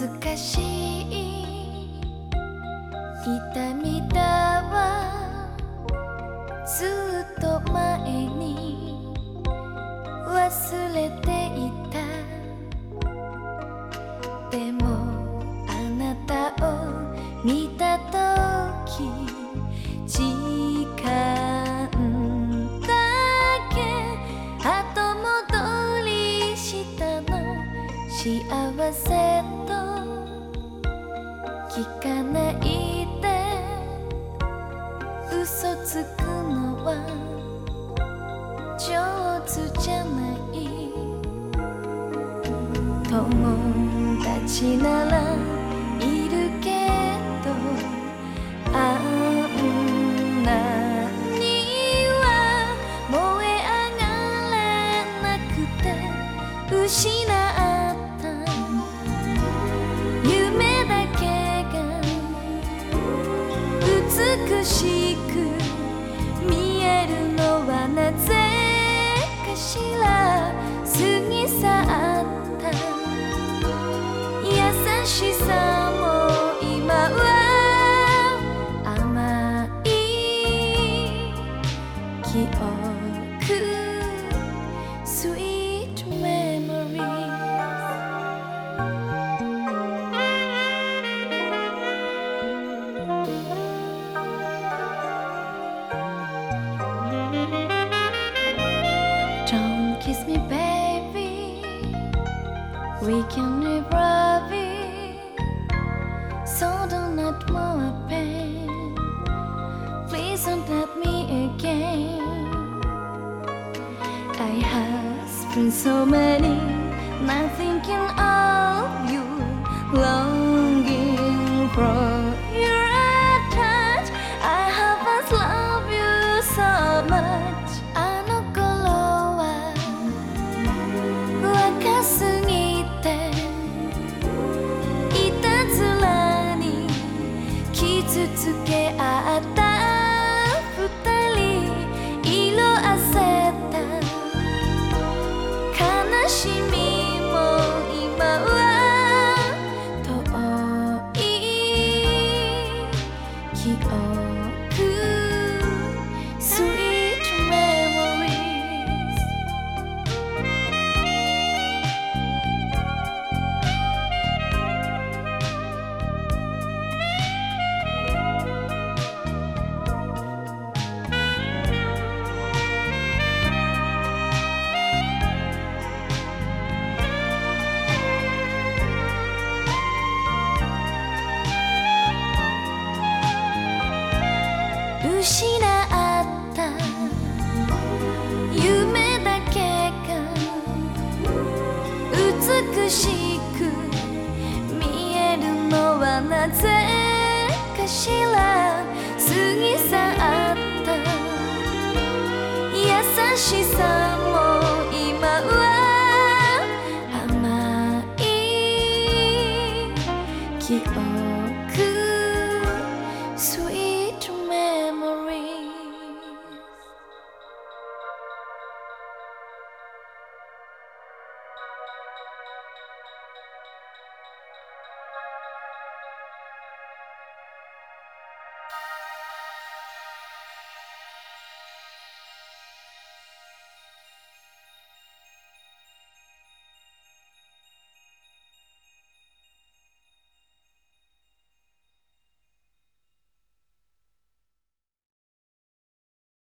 懐かしい。痛みだわ。ずっと忘れていた。でもあなたを見た時時間だけ後戻りしたの。幸せと聞かないで。嘘つくのは上手じゃ友達ならいるけどあんなには燃え上がれなくて失った夢だけが美しく見えるのはなぜかしら。過ぎ去った kiss me, baby. We can so many, not thinking of you, longing for your touch. I haven't loved you so much. Wa itazura ni kizutsuke atta. なぜかしら。過ぎ去った。優しさも今は甘い。記憶。Sweet memory「